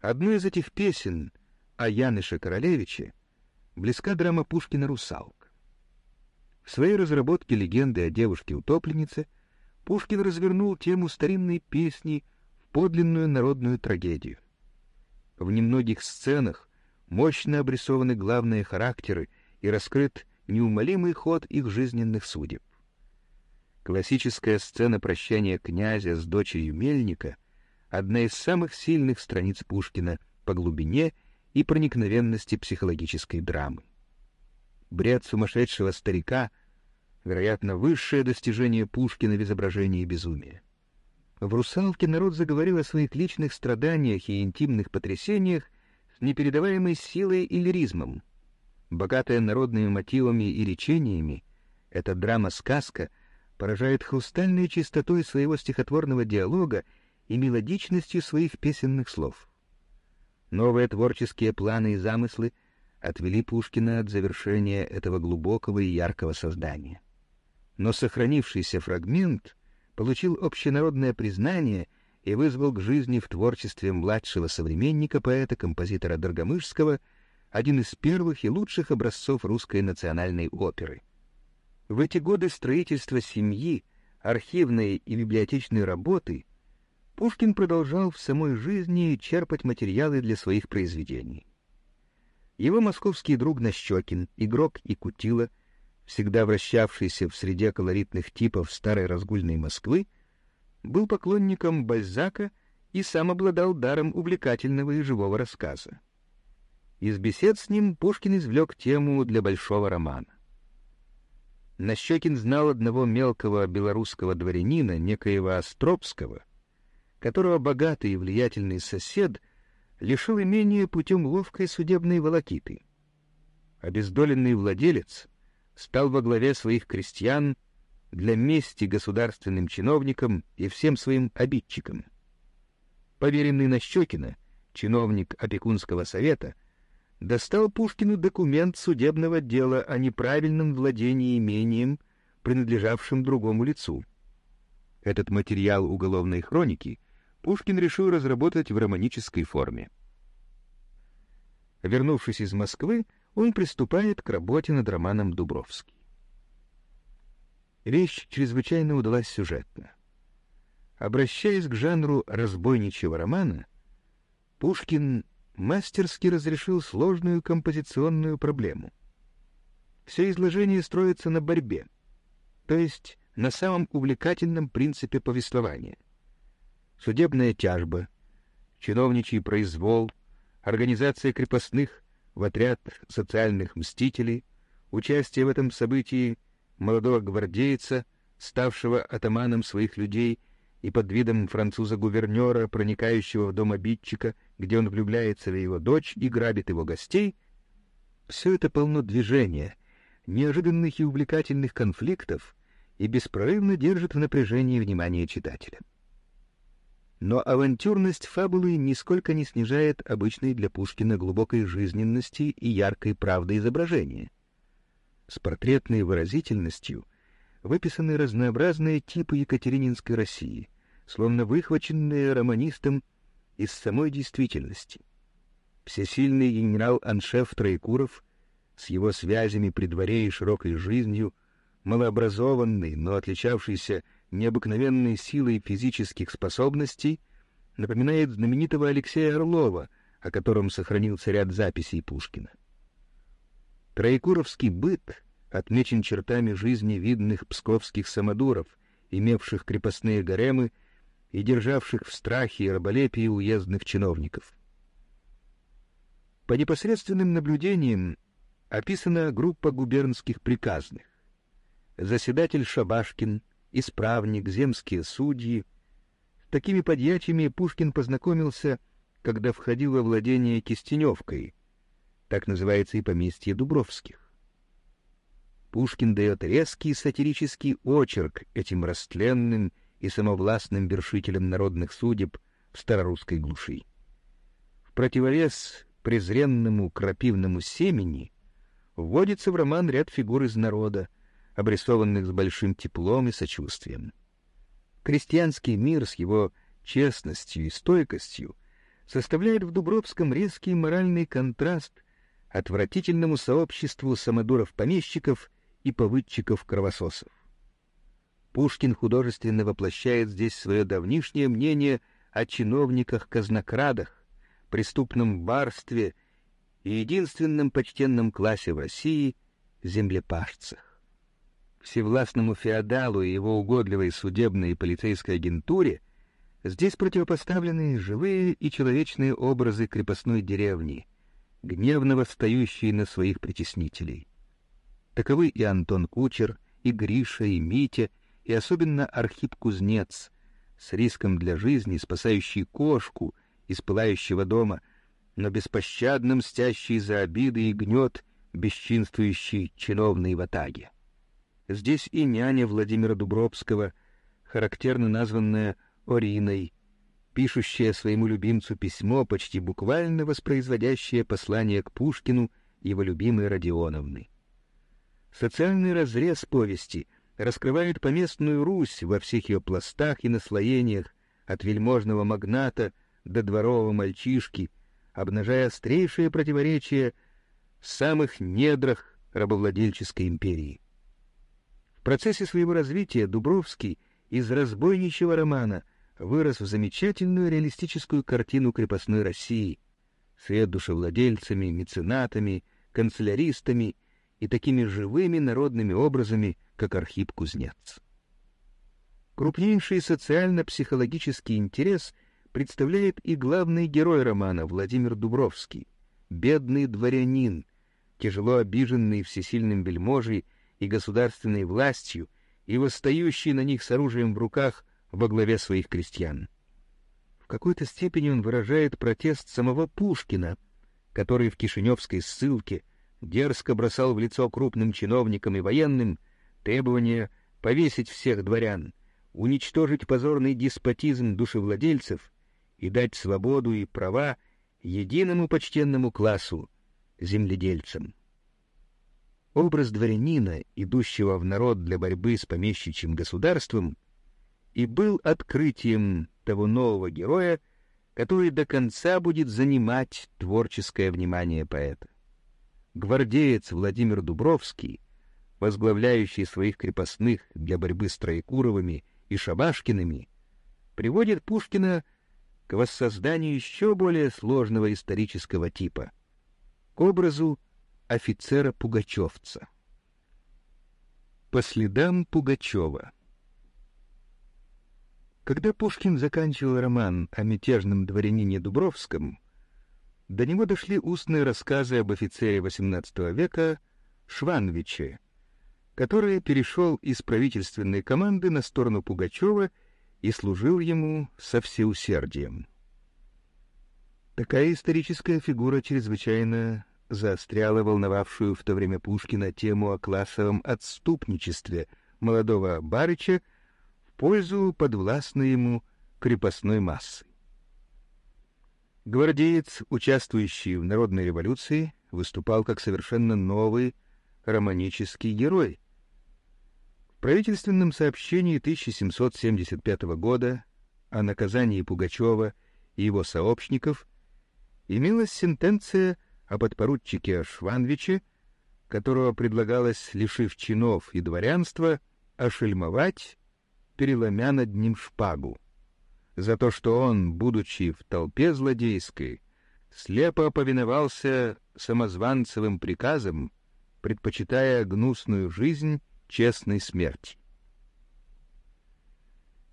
Одной из этих песен о Яныше Королевиче близка драма Пушкина «Русалка». В своей разработке легенды о девушке-утопленнице Пушкин развернул тему старинной песни в подлинную народную трагедию. В немногих сценах мощно обрисованы главные характеры и раскрыт неумолимый ход их жизненных судеб. Классическая сцена прощания князя с дочерью Мельника — одна из самых сильных страниц Пушкина по глубине и проникновенности психологической драмы. Бред сумасшедшего старика — вероятно, высшее достижение Пушкина в изображении безумия. В «Русалке» народ заговорил о своих личных страданиях и интимных потрясениях с непередаваемой силой и лиризмом. Богатая народными мотивами и речениями, эта драма-сказка поражает хрустальной чистотой своего стихотворного диалога и мелодичностью своих песенных слов. Новые творческие планы и замыслы отвели Пушкина от завершения этого глубокого и яркого создания. Но сохранившийся фрагмент — получил общенародное признание и вызвал к жизни в творчестве младшего современника поэта-композитора Доргомышского один из первых и лучших образцов русской национальной оперы. В эти годы строительства семьи, архивной и библиотечной работы Пушкин продолжал в самой жизни черпать материалы для своих произведений. Его московский друг Нащекин, игрок и кутила — всегда вращавшийся в среде колоритных типов старой разгульной Москвы, был поклонником Бальзака и сам обладал даром увлекательного и живого рассказа. Из бесед с ним Пушкин извлек тему для большого романа. Нащекин знал одного мелкого белорусского дворянина, некоего Островского, которого богатый и влиятельный сосед лишил имения путем ловкой судебной волокиты. Обездоленный владелец стал во главе своих крестьян для мести государственным чиновникам и всем своим обидчикам. Поверенный Нащекина, чиновник опекунского совета, достал Пушкину документ судебного дела о неправильном владении имением, принадлежавшим другому лицу. Этот материал уголовной хроники Пушкин решил разработать в романической форме. Вернувшись из Москвы, он приступает к работе над романом Дубровский. Вещь чрезвычайно удалась сюжетно. Обращаясь к жанру разбойничьего романа, Пушкин мастерски разрешил сложную композиционную проблему. Все изложение строится на борьбе, то есть на самом увлекательном принципе повествования. Судебная тяжба, чиновничий произвол, организация крепостных в отряд социальных мстителей, участие в этом событии молодого гвардейца, ставшего атаманом своих людей и под видом француза-гувернера, проникающего в дом обидчика, где он влюбляется в его дочь и грабит его гостей, все это полно движения, неожиданных и увлекательных конфликтов и беспрерывно держит в напряжении внимание читателя. Но авантюрность фабулы нисколько не снижает обычной для Пушкина глубокой жизненности и яркой правды изображения. С портретной выразительностью выписаны разнообразные типы Екатерининской России, словно выхваченные романистом из самой действительности. Всесильный генерал-аншеф Троекуров с его связями при дворе и широкой жизнью, малообразованный, но отличавшийся необыкновенной силой физических способностей напоминает знаменитого Алексея Орлова, о котором сохранился ряд записей Пушкина. Троекуровский быт отмечен чертами жизни видных псковских самодуров, имевших крепостные гаремы и державших в страхе и раболепии уездных чиновников. По непосредственным наблюдениям описана группа губернских приказных. Заседатель Шабашкин — исправник, земские судьи. С такими подьячими Пушкин познакомился, когда входил во владение Кистеневкой, так называется и поместье Дубровских. Пушкин дает резкий сатирический очерк этим растленным и самовластным вершителям народных судеб в старорусской глуши. В противовес презренному крапивному семени вводится в роман ряд фигур из народа, обрисованных с большим теплом и сочувствием. Крестьянский мир с его честностью и стойкостью составляет в Дубровском резкий моральный контраст отвратительному сообществу самодуров-помещиков и повыдчиков-кровососов. Пушкин художественно воплощает здесь свое давнишнее мнение о чиновниках-казнокрадах, преступном барстве и единственном почтенном классе в России — землепашцах. Всевластному феодалу и его угодливой судебной и полицейской агентуре здесь противопоставлены живые и человечные образы крепостной деревни, гневно восстающие на своих притеснителей. Таковы и Антон Кучер, и Гриша, и Митя, и особенно Архип Кузнец, с риском для жизни спасающий кошку из пылающего дома, но беспощадно мстящий за обиды и гнет бесчинствующий чиновный в атаге. Здесь и няня Владимира Дубровского, характерно названная Ориной, пишущая своему любимцу письмо, почти буквально воспроизводящее послание к Пушкину его любимой Родионовны. Социальный разрез повести раскрывает поместную Русь во всех ее пластах и наслоениях, от вельможного магната до дворового мальчишки, обнажая острейшие противоречия в самых недрах рабовладельческой империи. Процессе своего развития Дубровский из разбойничьего романа вырос в замечательную реалистическую картину крепостной России с душевладельцами, меценатами, канцеляристами и такими живыми народными образами, как Архип Кузнец. Крупнейший социально-психологический интерес представляет и главный герой романа Владимир Дубровский, бедный дворянин, тяжело обиженный всесильным вельможей и государственной властью и восстающий на них с оружием в руках во главе своих крестьян. В какой-то степени он выражает протест самого Пушкина, который в Кишиневской ссылке дерзко бросал в лицо крупным чиновникам и военным требование повесить всех дворян, уничтожить позорный деспотизм душевладельцев и дать свободу и права единому почтенному классу — земледельцам. Образ дворянина, идущего в народ для борьбы с помещичьим государством — и был открытием того нового героя, который до конца будет занимать творческое внимание поэта. Гвардеец Владимир Дубровский, возглавляющий своих крепостных для борьбы с Троекуровыми и Шабашкиными, приводит Пушкина к воссозданию еще более сложного исторического типа, к образу офицера-пугачевца. По следам Пугачева когда Пушкин заканчивал роман о мятежном дворянине Дубровском, до него дошли устные рассказы об офицере XVIII века Шванвиче, который перешел из правительственной команды на сторону Пугачева и служил ему со всеусердием. Такая историческая фигура чрезвычайно заостряла волновавшую в то время Пушкина тему о классовом отступничестве молодого барыча пользу подвластной ему крепостной массы. Гвардеец, участвующий в народной революции, выступал как совершенно новый романический герой. В правительственном сообщении 1775 года о наказании Пугачева и его сообщников имелась сентенция о подпоручике Шванвиче, которого предлагалось, лишив чинов и дворянства, ошельмовать переломя над ним шпагу, за то, что он, будучи в толпе злодейской, слепо повиновался самозванцевым приказам, предпочитая гнусную жизнь честной смерти.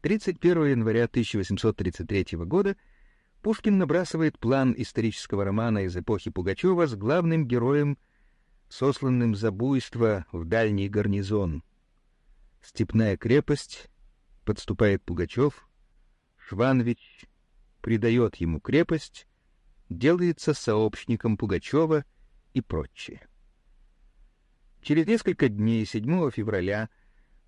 31 января 1833 года Пушкин набрасывает план исторического романа из эпохи Пугачева с главным героем, сосланным за буйство в дальний гарнизон. Степная крепость Подступает Пугачев, Шванович придает ему крепость, делается сообщником Пугачева и прочее. Через несколько дней, 7 февраля,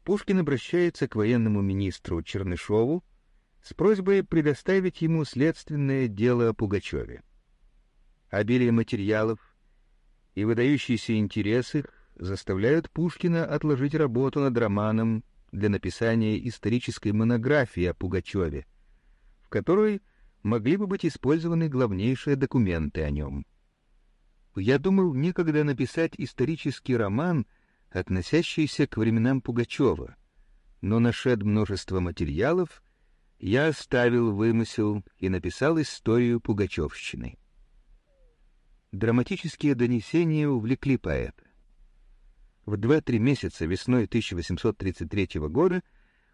Пушкин обращается к военному министру Чернышову с просьбой предоставить ему следственное дело о Пугачеве. Обилие материалов и выдающийся интерес их заставляют Пушкина отложить работу над романом для написания исторической монографии о Пугачеве, в которой могли бы быть использованы главнейшие документы о нем. Я думал некогда написать исторический роман, относящийся к временам Пугачева, но, нашед множество материалов, я оставил вымысел и написал историю Пугачевщины. Драматические донесения увлекли поэта. В два-три месяца весной 1833 года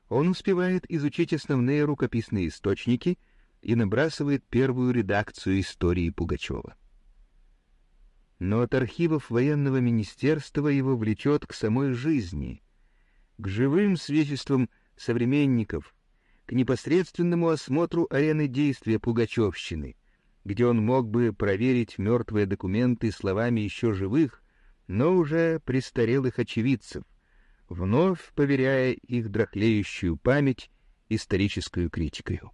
он успевает изучить основные рукописные источники и набрасывает первую редакцию истории Пугачева. Но от архивов военного министерства его влечет к самой жизни, к живым свидетельствам современников, к непосредственному осмотру арены действия Пугачевщины, где он мог бы проверить мертвые документы словами еще живых, но уже престарелых очевидцев, вновь поверяя их дрохлеющую память историческую критикою.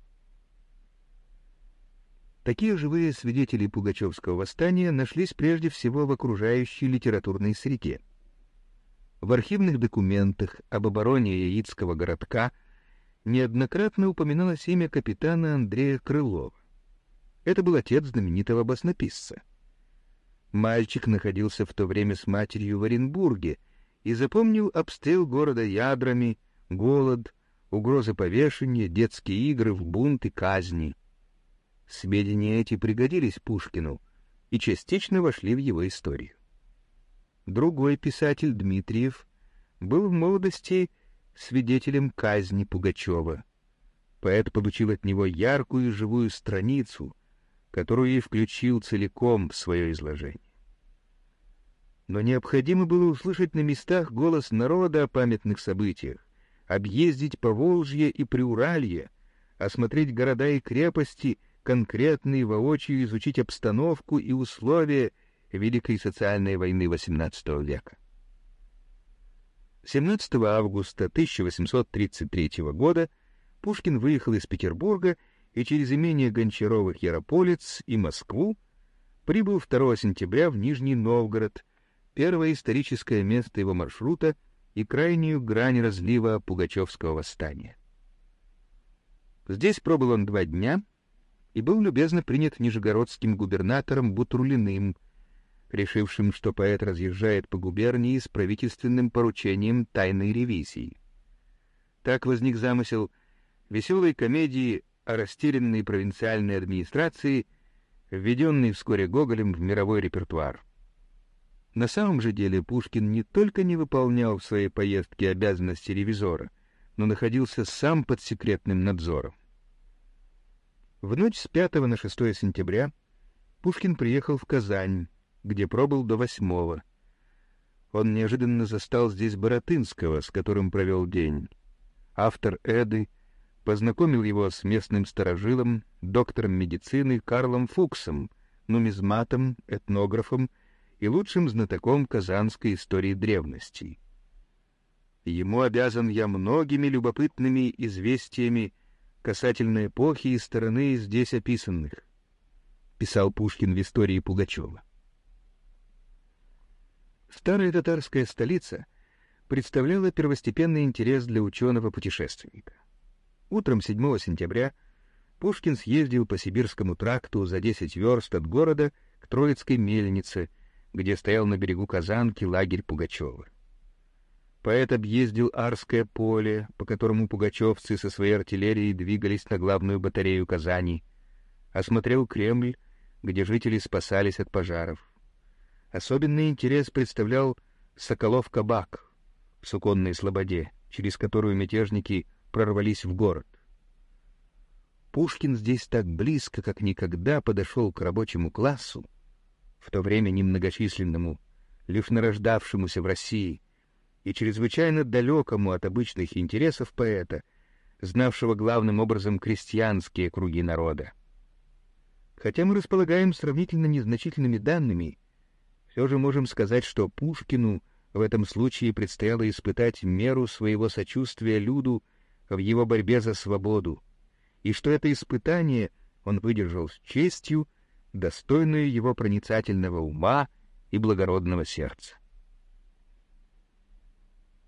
Такие живые свидетели Пугачевского восстания нашлись прежде всего в окружающей литературной среде. В архивных документах об обороне Яицкого городка неоднократно упоминалось имя капитана Андрея Крылова. Это был отец знаменитого баснописца. Мальчик находился в то время с матерью в Оренбурге и запомнил обстрел города ядрами, голод, угрозы повешения, детские игры в бунт и казни. Сведения эти пригодились Пушкину и частично вошли в его историю. Другой писатель Дмитриев был в молодости свидетелем казни Пугачева. Поэт получил от него яркую живую страницу, которую и включил целиком в свое изложение. Но необходимо было услышать на местах голос народа о памятных событиях, объездить Поволжье и Приуралье, осмотреть города и крепости, конкретно и воочию изучить обстановку и условия Великой социальной войны XVIII века. 17 августа 1833 года Пушкин выехал из Петербурга и через имение Гончаровых Ярополец и Москву прибыл 2 сентября в Нижний Новгород, первое историческое место его маршрута и крайнюю грань разлива Пугачевского восстания. Здесь пробыл он два дня и был любезно принят нижегородским губернатором Бутрулиным, решившим, что поэт разъезжает по губернии с правительственным поручением тайной ревизии. Так возник замысел веселой комедии о растерянной провинциальной администрации, введенной вскоре Гоголем в мировой репертуар. На самом же деле Пушкин не только не выполнял в своей поездке обязанности ревизора, но находился сам под секретным надзором. В ночь с 5 на 6 сентября Пушкин приехал в Казань, где пробыл до восьмого. Он неожиданно застал здесь Боротынского, с которым провел день. Автор Эды познакомил его с местным старожилом, доктором медицины Карлом Фуксом, нумизматом, этнографом и лучшим знатоком казанской истории древностей. Ему обязан я многими любопытными известиями касательно эпохи и стороны здесь описанных, писал Пушкин в истории Пугачева. Старая татарская столица представляла первостепенный интерес для ученого-путешественника. Утром 7 сентября Пушкин съездил по Сибирскому тракту за 10 верст от города к Троицкой мельнице, где стоял на берегу Казанки лагерь Пугачева. Поэт объездил Арское поле, по которому пугачевцы со своей артиллерией двигались на главную батарею Казани, осмотрел Кремль, где жители спасались от пожаров. Особенный интерес представлял Соколов-Кабак в Суконной Слободе, через которую мятежники прорвались в город. Пушкин здесь так близко, как никогда, подошел к рабочему классу, в то время немногочисленному, лишь нарождавшемуся в России, и чрезвычайно далекому от обычных интересов поэта, знавшего главным образом крестьянские круги народа. Хотя мы располагаем сравнительно незначительными данными, все же можем сказать, что Пушкину в этом случае предстояло испытать меру своего сочувствия люду в его борьбе за свободу, и что это испытание он выдержал с честью, достойную его проницательного ума и благородного сердца.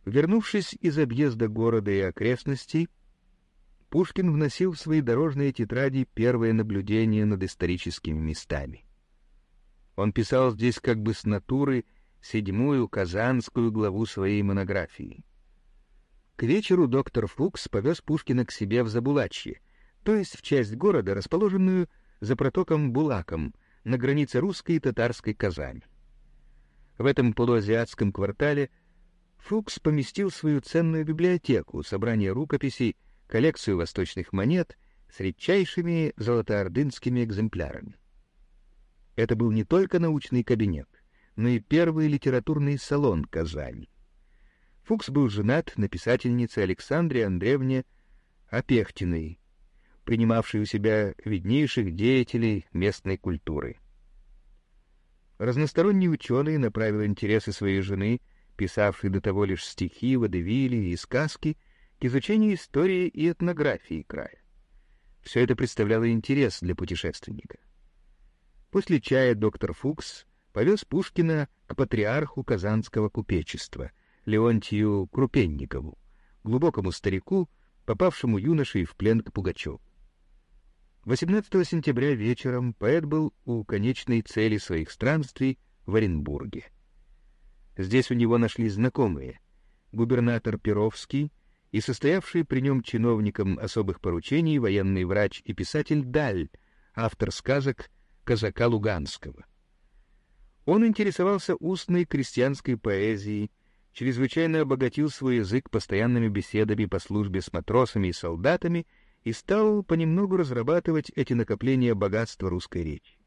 Вернувшись из объезда города и окрестностей, Пушкин вносил в свои дорожные тетради первые наблюдения над историческими местами. Он писал здесь как бы с натуры седьмую казанскую главу своей монографии. К вечеру доктор Фукс повез Пушкина к себе в Забулачье, то есть в часть города, расположенную за протоком Булаком, на границе русской и татарской Казани. В этом полуазиатском квартале Фукс поместил свою ценную библиотеку, собрание рукописей, коллекцию восточных монет с редчайшими золотоордынскими экземплярами. Это был не только научный кабинет, но и первый литературный салон Казани. Фукс был женат на писательнице Александре Андреевне Опехтиной, принимавшей у себя виднейших деятелей местной культуры. Разносторонний ученый направил интересы своей жены, писавшей до того лишь стихи, водевили и сказки, к изучению истории и этнографии края. Все это представляло интерес для путешественника. После чая доктор Фукс повез Пушкина к патриарху Казанского купечества, Леонтию Крупенникову, глубокому старику, попавшему юношей в плен к Пугачеву. 18 сентября вечером поэт был у конечной цели своих странствий в Оренбурге. Здесь у него нашли знакомые — губернатор Перовский и состоявший при нем чиновником особых поручений военный врач и писатель Даль, автор сказок казака Луганского. Он интересовался устной крестьянской поэзией, чрезвычайно обогатил свой язык постоянными беседами по службе с матросами и солдатами и стал понемногу разрабатывать эти накопления богатства русской речи.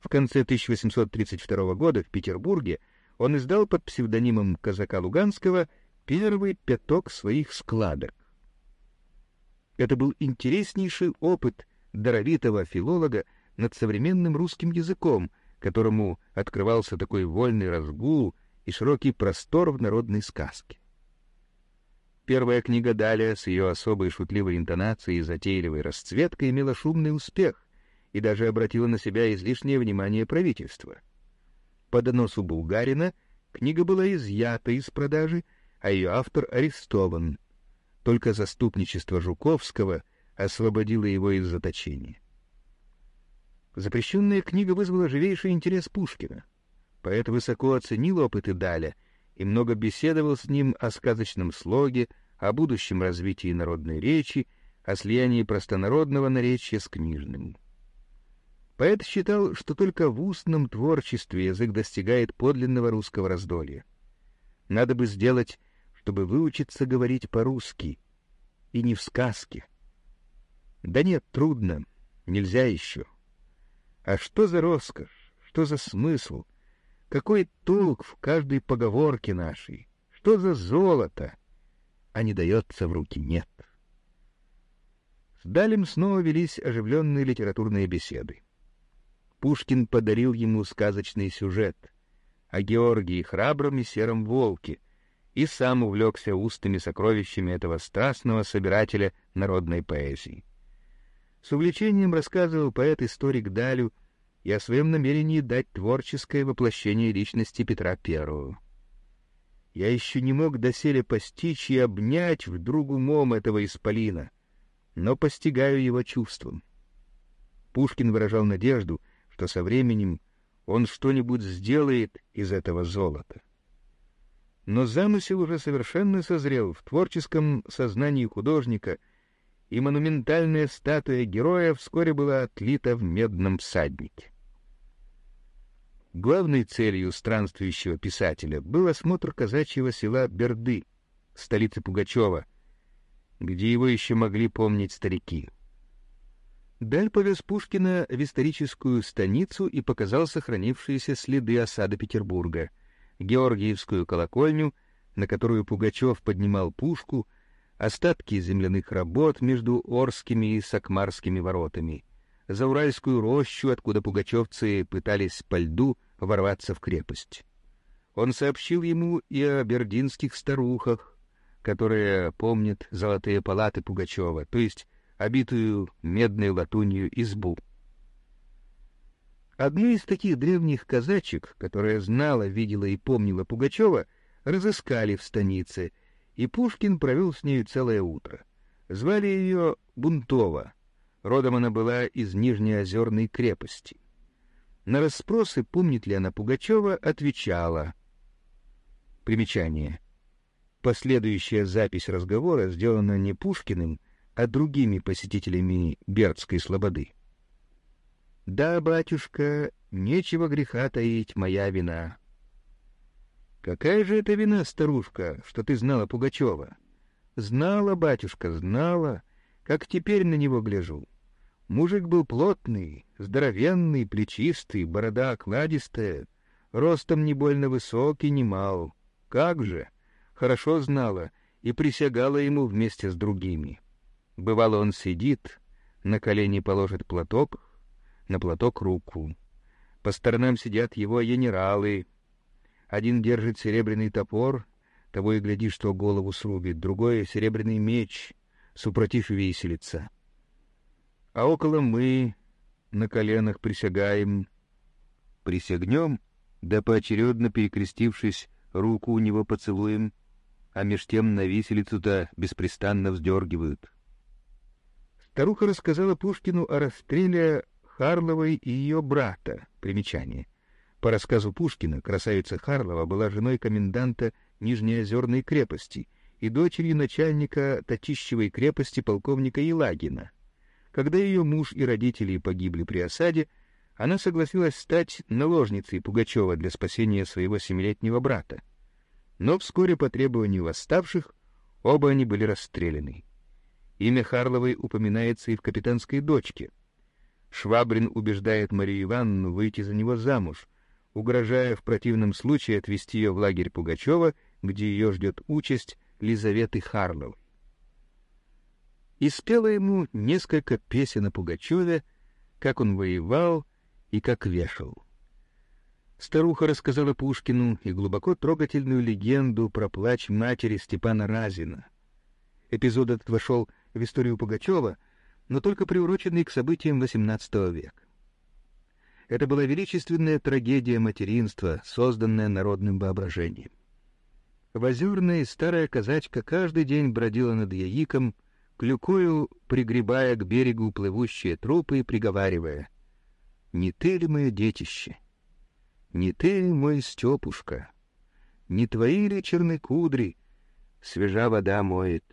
В конце 1832 года в Петербурге он издал под псевдонимом казака Луганского первый пяток своих складок. Это был интереснейший опыт даровитого филолога над современным русским языком, которому открывался такой вольный разгул и широкий простор в народной сказке. Первая книга Далия с ее особой шутливой интонацией и затейливой расцветкой имела шумный успех и даже обратила на себя излишнее внимание правительства. По доносу Булгарина книга была изъята из продажи, а ее автор арестован. Только заступничество Жуковского освободило его из заточения. Запрещенная книга вызвала живейший интерес Пушкина. Поэт высоко оценил опыты Даля и много беседовал с ним о сказочном слоге, о будущем развитии народной речи, о слиянии простонародного наречия с книжным. Поэт считал, что только в устном творчестве язык достигает подлинного русского раздолья. Надо бы сделать, чтобы выучиться говорить по-русски, и не в сказке. Да нет, трудно, нельзя еще. А что за роскошь, что за смысл, какой толк в каждой поговорке нашей, что за золото, а не дается в руки нет. С Далем снова велись оживленные литературные беседы. Пушкин подарил ему сказочный сюжет о Георгии храбром и сером волке и сам увлекся устными сокровищами этого страстного собирателя народной поэзии. С увлечением рассказывал поэт-историк Далю и о своем намерении дать творческое воплощение личности Петра I. Я еще не мог доселе постичь и обнять вдруг умом этого исполина, но постигаю его чувством. Пушкин выражал надежду, что со временем он что-нибудь сделает из этого золота. Но замысел уже совершенно созрел в творческом сознании художника — и монументальная статуя героя вскоре была отлита в медном всаднике. Главной целью странствующего писателя был осмотр казачьего села Берды, столицы Пугачева, где его еще могли помнить старики. Даль повез Пушкина в историческую станицу и показал сохранившиеся следы осады Петербурга, Георгиевскую колокольню, на которую Пугачев поднимал пушку — остатки земляных работ между Орскими и Сакмарскими воротами, за Уральскую рощу, откуда пугачевцы пытались по льду ворваться в крепость. Он сообщил ему и о бердинских старухах, которые помнят золотые палаты Пугачева, то есть обитую медной латунью избу. Одну из таких древних казачек, которая знала, видела и помнила Пугачева, разыскали в станице — и Пушкин провел с нею целое утро. Звали ее Бунтова. Родом она была из Нижнеозерной крепости. На расспросы, помнит ли она Пугачева, отвечала. Примечание. Последующая запись разговора сделана не Пушкиным, а другими посетителями Бердской слободы. «Да, батюшка, нечего греха таить, моя вина». «Какая же это вина, старушка, что ты знала Пугачева?» «Знала, батюшка, знала, как теперь на него гляжу. Мужик был плотный, здоровенный, плечистый, борода окладистая, ростом не больно высокий, не мал. Как же! Хорошо знала и присягала ему вместе с другими. Бывало, он сидит, на колени положит платок, на платок руку. По сторонам сидят его генералы. Один держит серебряный топор, того и гляди, что голову срубит, другой — серебряный меч, супротив виселица а около мы на коленах присягаем. Присягнем, да поочередно перекрестившись, руку у него поцелуем, а меж тем на виселицу-то беспрестанно вздергивают. Старуха рассказала Пушкину о расстреле Харловой и ее брата. Примечание. По рассказу Пушкина, красавица Харлова была женой коменданта Нижнеозерной крепости и дочерью начальника Татищевой крепости полковника Елагина. Когда ее муж и родители погибли при осаде, она согласилась стать наложницей Пугачева для спасения своего семилетнего брата. Но вскоре по требованию восставших оба они были расстреляны. Имя Харловой упоминается и в «Капитанской дочке». Швабрин убеждает Марию Ивановну выйти за него замуж, угрожая в противном случае отвезти ее в лагерь Пугачева, где ее ждет участь Лизаветы Харловой и спела ему несколько песен о Пугачеве, как он воевал и как вешал. Старуха рассказала Пушкину и глубоко трогательную легенду про плач матери Степана Разина. Эпизод этот вошел в историю Пугачева, но только приуроченный к событиям XVIII века. Это была величественная трагедия материнства, созданная народным воображением. Возерная старая казачка каждый день бродила над Яиком, клюкою пригребая к берегу плывущие трупы и приговаривая «Не ты ли мое детище? Не ты ли мой Степушка? Не твои ли черные кудри? Свежа вода моет».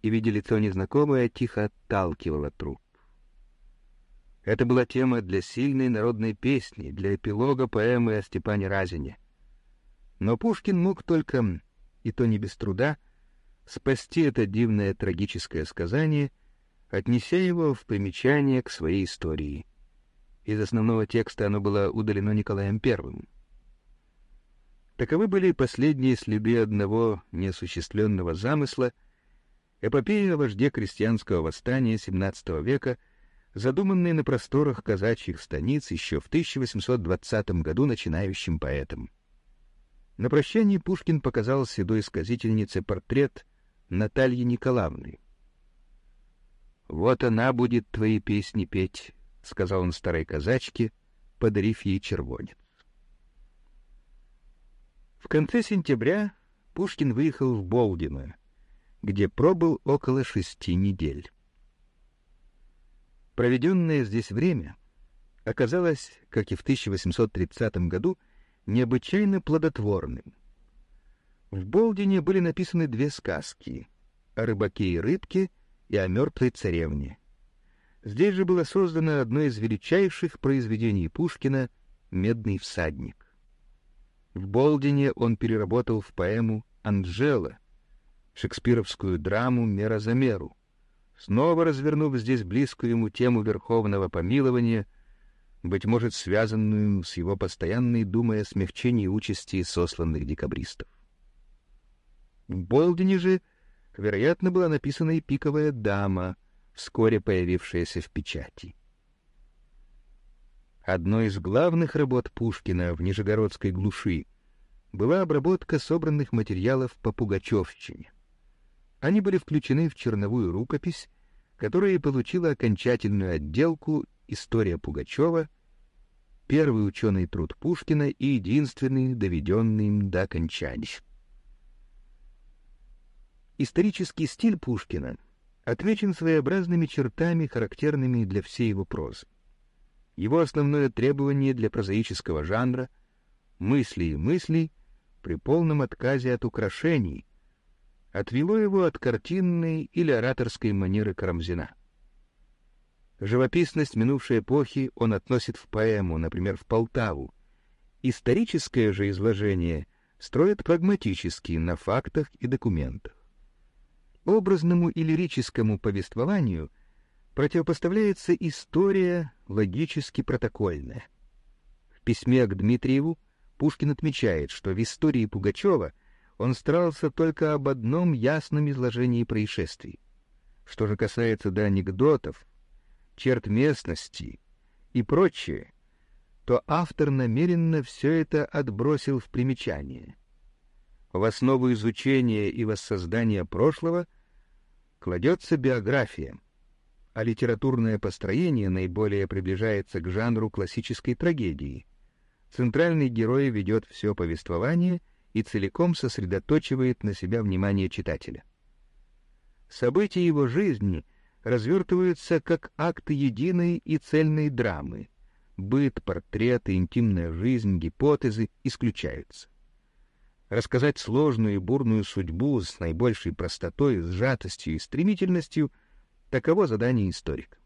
И, видя лицо незнакомое, тихо отталкивала труп. Это была тема для сильной народной песни, для эпилога поэмы о Степане Разине. Но Пушкин мог только, и то не без труда, спасти это дивное трагическое сказание, отнеся его в примечание к своей истории. Из основного текста оно было удалено Николаем I. Таковы были последние следы одного неосуществленного замысла, эпопея о вожде крестьянского восстания XVII века, задуманной на просторах казачьих станиц еще в 1820 году начинающим поэтом. На прощании Пушкин показал седой сказительнице портрет Натальи Николаевны. «Вот она будет твои песни петь», — сказал он старой казачке, подарив ей червонец. В конце сентября Пушкин выехал в Болдино, где пробыл около шести недель. Проведенное здесь время оказалось, как и в 1830 году, необычайно плодотворным — в Болдине были написаны две сказки о рыбаке и рыбке и о мертвой царевне. Здесь же было создано одно из величайших произведений Пушкина «Медный всадник». В Болдине он переработал в поэму «Анжела», шекспировскую драму «Мера за меру», снова развернув здесь близкую ему тему верховного помилования, быть может, связанную с его постоянной думой о смягчении участи сосланных декабристов. В Болдине же, вероятно, была написана и «Пиковая дама», вскоре появившаяся в печати. Одной из главных работ Пушкина в Нижегородской глуши была обработка собранных материалов по Пугачевщине. Они были включены в черновую рукопись, которая получила окончательную отделку «История Пугачева», первый ученый труд Пушкина и единственный, доведенный им до окончания. Исторический стиль Пушкина отмечен своеобразными чертами, характерными для всей его прозы. Его основное требование для прозаического жанра — мысли и мысли при полном отказе от украшений — отвело его от картинной или ораторской манеры Карамзина. Живописность минувшей эпохи он относит в поэму, например, в Полтаву. Историческое же изложение строит прагматически на фактах и документах образному и лирическому повествованию противопоставляется история логически протокольная. В письме к Дмитриеву Пушкин отмечает, что в истории Пугачева он старался только об одном ясном изложении происшествий. Что же касается до анекдотов, черт местности и прочее, то автор намеренно все это отбросил в примечание. В основу изучения и воссоздания прошлого кладется биография, а литературное построение наиболее приближается к жанру классической трагедии. Центральный герой ведет все повествование и целиком сосредоточивает на себя внимание читателя. События его жизни развертываются как акты единой и цельной драмы. Быт, портреты, интимная жизнь, гипотезы исключаются рассказать сложную и бурную судьбу с наибольшей простотой, сжатостью и стремительностью — таково задание историка.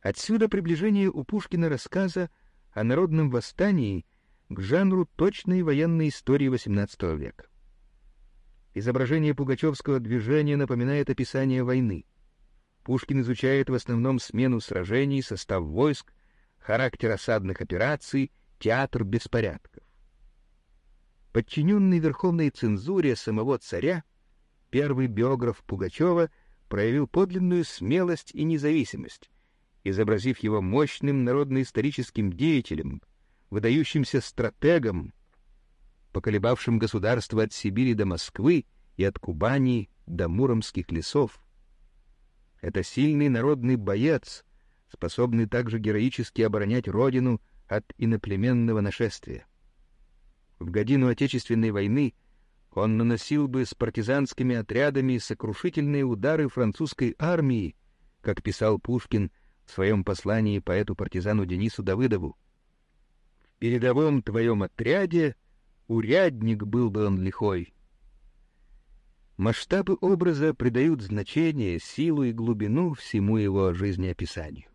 Отсюда приближение у Пушкина рассказа о народном восстании к жанру точной военной истории XVIII века. Изображение пугачевского движения напоминает описание войны. Пушкин изучает в основном смену сражений, состав войск, характер осадных операций, театр беспорядков. Подчиненный верховной цензуре самого царя, первый биограф Пугачева проявил подлинную смелость и независимость, изобразив его мощным народно-историческим деятелем, выдающимся стратегом, поколебавшим государство от Сибири до Москвы и от Кубани до Муромских лесов. Это сильный народный боец, способный также героически оборонять родину от иноплеменного нашествия в годину Отечественной войны он наносил бы с партизанскими отрядами сокрушительные удары французской армии, как писал Пушкин в своем послании поэту-партизану Денису Давыдову. «В передовом твоем отряде урядник был бы он лихой». Масштабы образа придают значение, силу и глубину всему его жизнеописанию.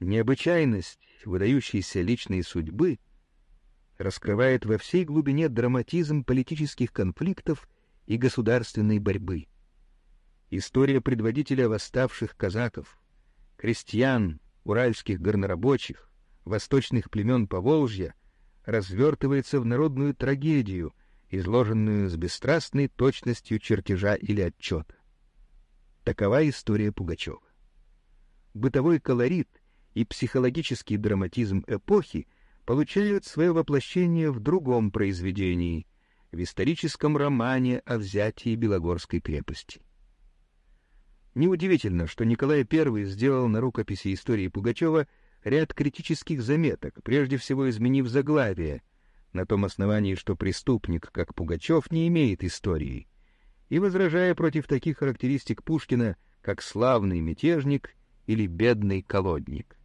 Необычайность выдающейся личной судьбы — раскрывает во всей глубине драматизм политических конфликтов и государственной борьбы. История предводителя восставших казаков, крестьян, уральских горнорабочих, восточных племен Поволжья развертывается в народную трагедию, изложенную с бесстрастной точностью чертежа или отчета. Такова история Пугачева. Бытовой колорит и психологический драматизм эпохи получают свое воплощение в другом произведении, в историческом романе о взятии Белогорской крепости. Неудивительно, что Николай I сделал на рукописи истории Пугачева ряд критических заметок, прежде всего изменив заглавие, на том основании, что преступник, как Пугачев, не имеет истории, и возражая против таких характеристик Пушкина, как славный мятежник или бедный колодник.